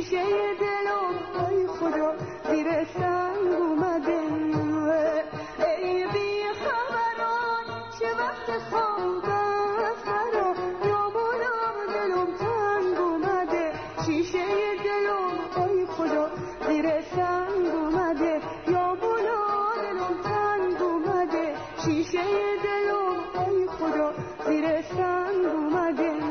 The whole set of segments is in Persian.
شیشه دلم ای خدا زیر سنگ اومده. ای بی خبران چه وقت خواب فرا؟ یا دلم تنگ اومده. شیشه دلم ای خدا زیر سنگ اومده. یا دلم تنگ اومده. شیشه دلم ای خدا زیر سنگ اومده.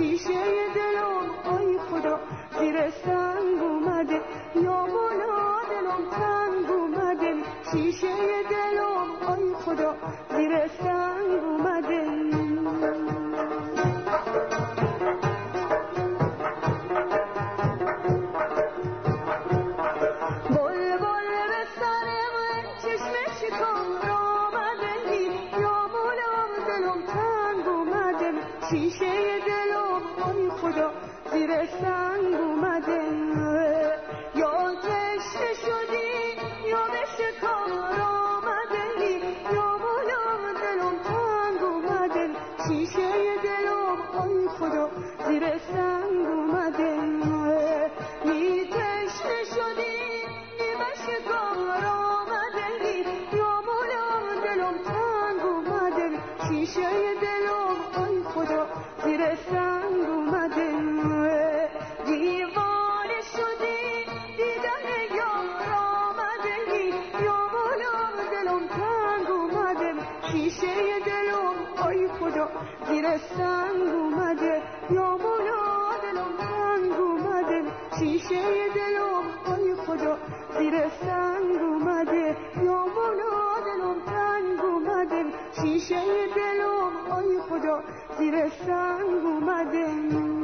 شیشه دلم ای خدا زیر شیشه دلم ای خدا زیر سنگ اومده. بل بل به سر من چشم شکار آمده یا مولا دلم تنگ اومده. شیشه دلم ای خدا زیر سنگ اومده. زیر سنگ اومده می تشنه شدی نیمه شکار آمده یا مولا دلم تنگ اومده شیشه دلم ای خدا زیر سنگ ای خدا زیر سنگ اومده یا مولا دلم تنگ اومده. شیشه دلم ای خدا. زیر سنگ اومده یا مولا دلم تنگ اومده. شیشه دلم ای خدا. زیر سنگ اومده.